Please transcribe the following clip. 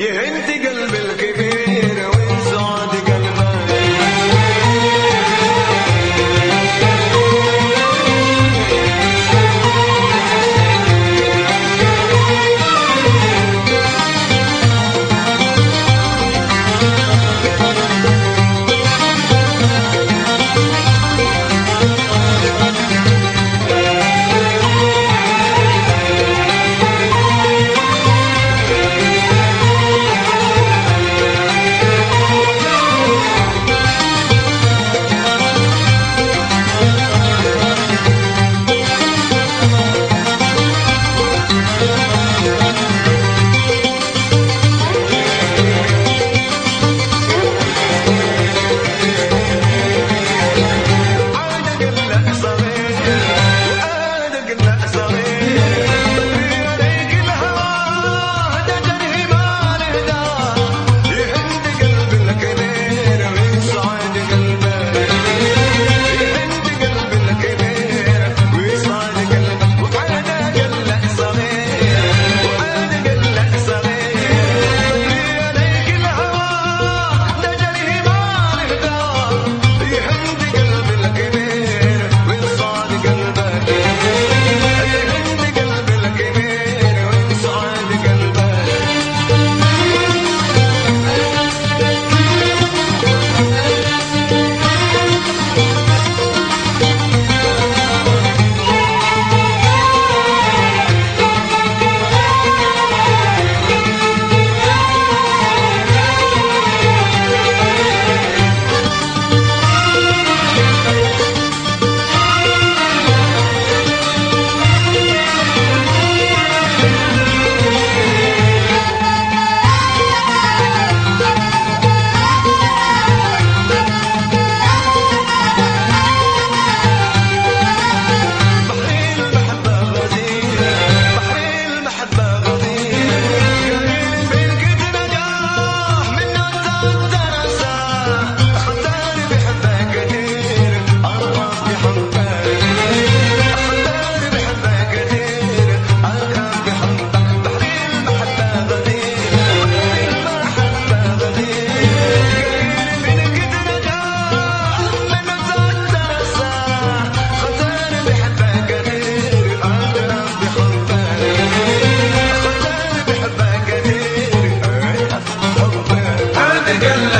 ये इंतिकल बिल के Yeah.